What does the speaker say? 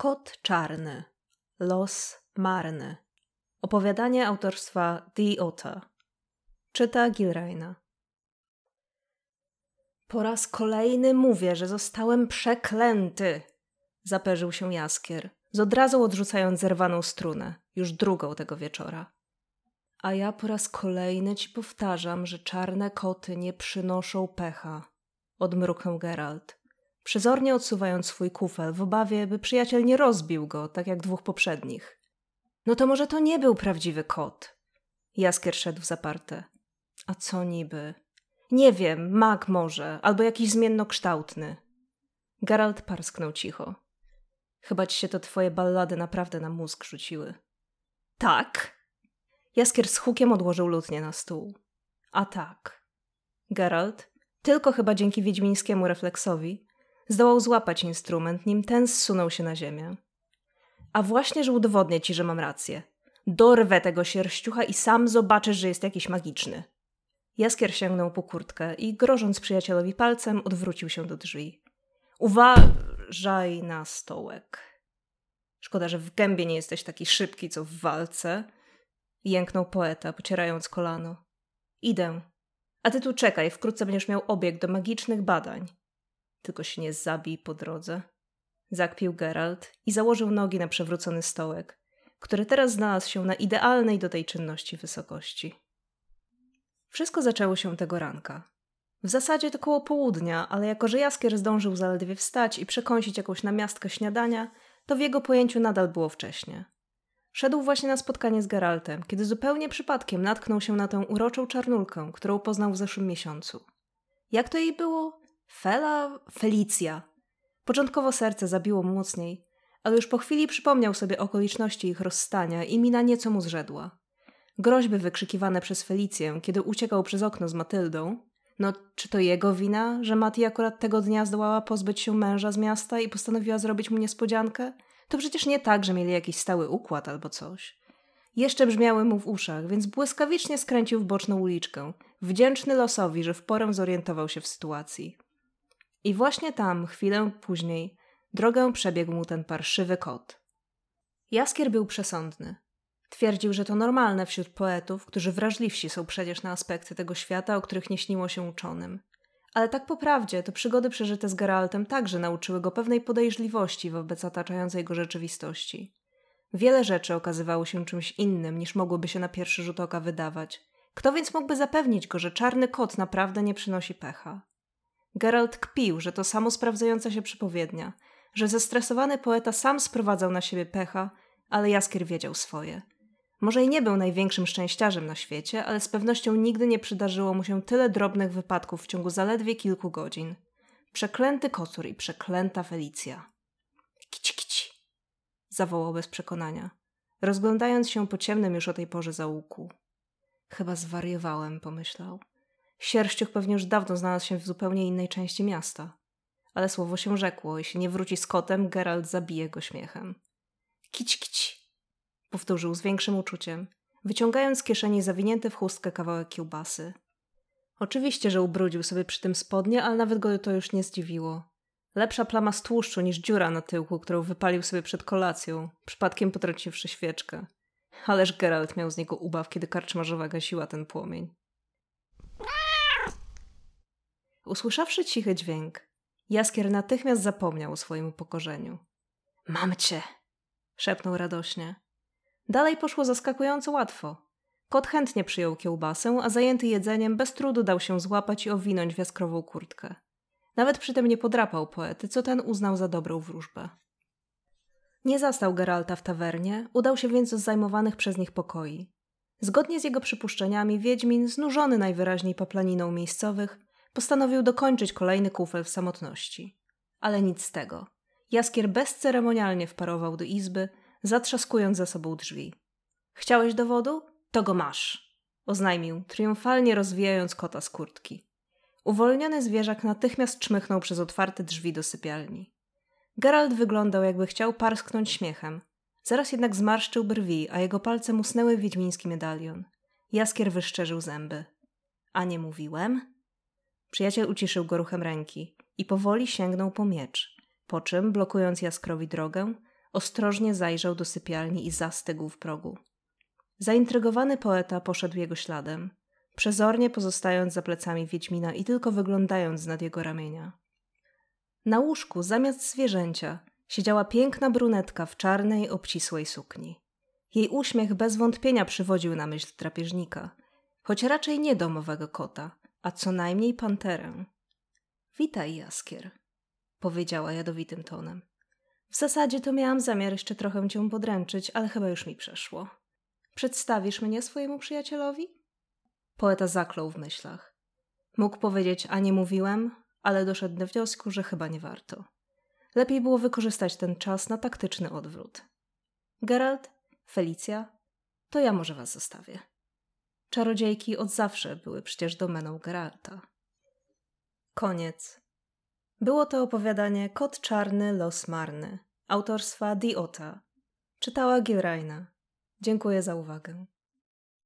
Kot czarny. Los marny. Opowiadanie autorstwa The Otter. Czyta Gilraina. Po raz kolejny mówię, że zostałem przeklęty! Zaperzył się Jaskier, z od razu odrzucając zerwaną strunę, już drugą tego wieczora. A ja po raz kolejny ci powtarzam, że czarne koty nie przynoszą pecha, odmruknął Geralt przezornie odsuwając swój kufel w obawie, by przyjaciel nie rozbił go, tak jak dwóch poprzednich. No to może to nie był prawdziwy kot. Jaskier szedł w zaparte. A co niby? Nie wiem, mak może, albo jakiś zmiennokształtny. Geralt parsknął cicho. Chyba ci się to twoje ballady naprawdę na mózg rzuciły. Tak. Jaskier z hukiem odłożył lutnię na stół. A tak. Geralt, tylko chyba dzięki wiedźmińskiemu refleksowi, Zdołał złapać instrument, nim ten zsunął się na ziemię. A właśnie, że udowodnię ci, że mam rację. Dorwę tego sierściucha i sam zobaczysz, że jest jakiś magiczny. Jaskier sięgnął po kurtkę i, grożąc przyjacielowi palcem, odwrócił się do drzwi. Uważaj na stołek. Szkoda, że w gębie nie jesteś taki szybki, co w walce. Jęknął poeta, pocierając kolano. Idę. A ty tu czekaj, wkrótce będziesz miał obieg do magicznych badań tylko się nie zabij po drodze. Zakpił Geralt i założył nogi na przewrócony stołek, który teraz znalazł się na idealnej do tej czynności wysokości. Wszystko zaczęło się tego ranka. W zasadzie to koło południa, ale jako że Jaskier zdążył zaledwie wstać i przekąsić jakąś namiastkę śniadania, to w jego pojęciu nadal było wcześnie. Szedł właśnie na spotkanie z Geraltem, kiedy zupełnie przypadkiem natknął się na tę uroczą czarnulkę, którą poznał w zeszłym miesiącu. Jak to jej było? Fela, Felicja. Początkowo serce zabiło mocniej, ale już po chwili przypomniał sobie okoliczności ich rozstania i mina nieco mu zrzedła. Groźby wykrzykiwane przez Felicję, kiedy uciekał przez okno z Matyldą. No, czy to jego wina, że Mati akurat tego dnia zdołała pozbyć się męża z miasta i postanowiła zrobić mu niespodziankę? To przecież nie tak, że mieli jakiś stały układ albo coś. Jeszcze brzmiały mu w uszach, więc błyskawicznie skręcił w boczną uliczkę, wdzięczny losowi, że w porę zorientował się w sytuacji. I właśnie tam, chwilę później, drogę przebiegł mu ten parszywy kot. Jaskier był przesądny. Twierdził, że to normalne wśród poetów, którzy wrażliwsi są przecież na aspekty tego świata, o których nie śniło się uczonym. Ale tak po prawdzie, to przygody przeżyte z Geraltem także nauczyły go pewnej podejrzliwości wobec otaczającej go rzeczywistości. Wiele rzeczy okazywało się czymś innym, niż mogłoby się na pierwszy rzut oka wydawać. Kto więc mógłby zapewnić go, że czarny kot naprawdę nie przynosi pecha? Geralt kpił, że to samo sprawdzająca się przepowiednia, że zestresowany poeta sam sprowadzał na siebie pecha, ale Jaskier wiedział swoje. Może i nie był największym szczęściarzem na świecie, ale z pewnością nigdy nie przydarzyło mu się tyle drobnych wypadków w ciągu zaledwie kilku godzin. Przeklęty kocur i przeklęta Felicja. Kici, kici, zawołał bez przekonania, rozglądając się po ciemnym już o tej porze załuku. Chyba zwariowałem, pomyślał. Sierściuch pewnie już dawno znalazł się w zupełnie innej części miasta. Ale słowo się rzekło, jeśli nie wróci z kotem, Geralt zabije go śmiechem. Kić, kić, powtórzył z większym uczuciem, wyciągając z kieszeni zawinięty w chustkę kawałek kiełbasy. Oczywiście, że ubrudził sobie przy tym spodnie, ale nawet go to już nie zdziwiło. Lepsza plama z tłuszczu niż dziura na tyłku, którą wypalił sobie przed kolacją, przypadkiem potraciwszy świeczkę. Ależ Geralt miał z niego ubaw, kiedy karczmarzowa gasiła ten płomień. Usłyszawszy cichy dźwięk, Jaskier natychmiast zapomniał o swoim upokorzeniu. Mam cię! szepnął radośnie. Dalej poszło zaskakująco łatwo. Kot chętnie przyjął kiełbasę, a zajęty jedzeniem bez trudu dał się złapać i owinąć w jaskrową kurtkę. Nawet przy tym nie podrapał poety, co ten uznał za dobrą wróżbę. Nie zastał Geralta w tawernie, udał się więc do zajmowanych przez nich pokoi. Zgodnie z jego przypuszczeniami, Wiedźmin, znużony najwyraźniej poplaniną miejscowych, postanowił dokończyć kolejny kufel w samotności. Ale nic z tego. Jaskier bezceremonialnie wparował do izby, zatrzaskując za sobą drzwi. Chciałeś dowodu? To go masz, oznajmił, triumfalnie rozwijając kota z kurtki. Uwolniony zwierzak natychmiast czmychnął przez otwarte drzwi do sypialni. Geralt wyglądał, jakby chciał parsknąć śmiechem. Zaraz jednak zmarszczył brwi, a jego palce musnęły wiedźmiński medalion. Jaskier wyszczerzył zęby. A nie mówiłem? Przyjaciel uciszył go ruchem ręki i powoli sięgnął po miecz, po czym, blokując Jaskrowi drogę, ostrożnie zajrzał do sypialni i zastygł w progu. Zaintrygowany poeta poszedł jego śladem, przezornie pozostając za plecami Wiedźmina i tylko wyglądając nad jego ramienia. Na łóżku zamiast zwierzęcia siedziała piękna brunetka w czarnej, obcisłej sukni. Jej uśmiech bez wątpienia przywodził na myśl drapieżnika, choć raczej nie domowego kota, a co najmniej panterę. Witaj, Jaskier, powiedziała jadowitym tonem. W zasadzie to miałam zamiar jeszcze trochę cię podręczyć, ale chyba już mi przeszło. Przedstawisz mnie swojemu przyjacielowi? Poeta zaklął w myślach. Mógł powiedzieć, a nie mówiłem, ale doszedł do wniosku, że chyba nie warto. Lepiej było wykorzystać ten czas na taktyczny odwrót. Geralt, Felicja, to ja może was zostawię. Czarodziejki od zawsze były przecież domeną Geralta. Koniec. Było to opowiadanie Kot Czarny, Los Marny, autorstwa Diota. Czytała Gilraina. Dziękuję za uwagę.